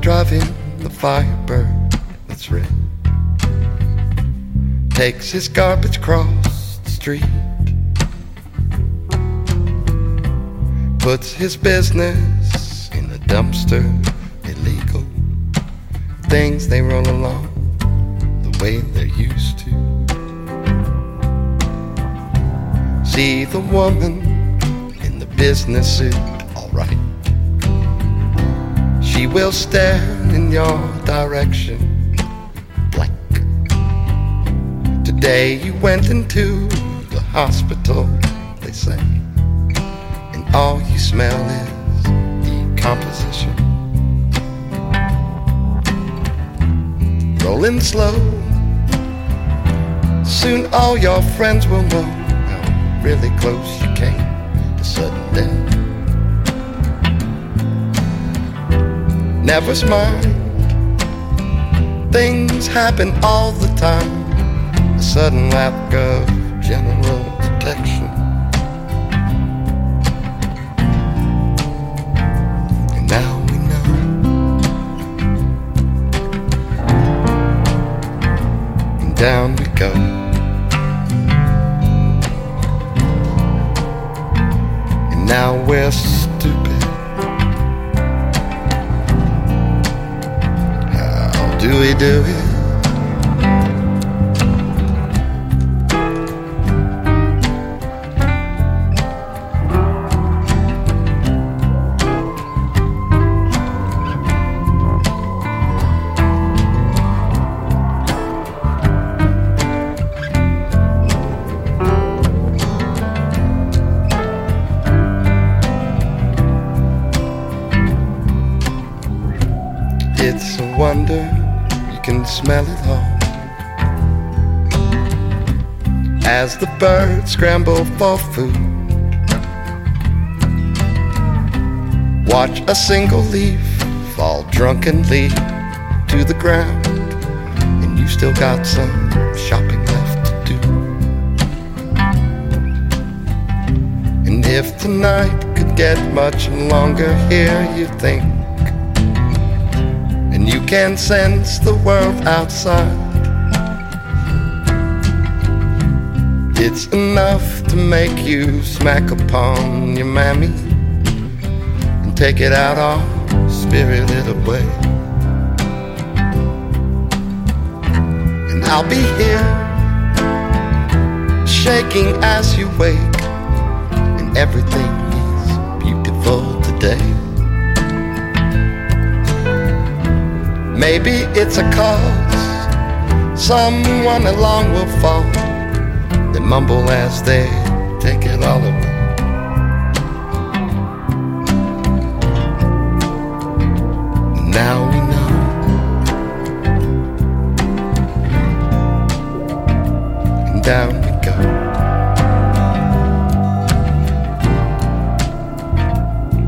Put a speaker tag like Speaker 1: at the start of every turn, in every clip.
Speaker 1: driving the Firebird that's red. Takes his garbage across the street. Puts his business in a dumpster, illegal. Things they roll along the way they're used to. See the woman in the business suit. She will stare in your direction blank. Today you went into the hospital, they say, and all you smell is decomposition. Rolling slow, soon all your friends will know how really close you came to sudden death. Never mind. Things happen all the time. A sudden lack of general protection. And now we know. And down we go. And now we're we do it? It's a wonder can smell it all. As the birds scramble for food, watch a single leaf fall drunkenly to the ground, and you still got some shopping left to do. And if tonight could get much longer here, you think and you can sense the world outside. It's enough to make you smack upon your mammy and take it out all spirited away. And I'll be here shaking as you wake, and everything is beautiful today. Maybe it's a cause someone along will fall. They mumble as they take it all away. Now we know. And down we go.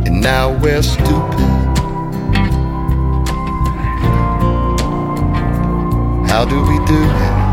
Speaker 1: And now we're stupid. How do we do it?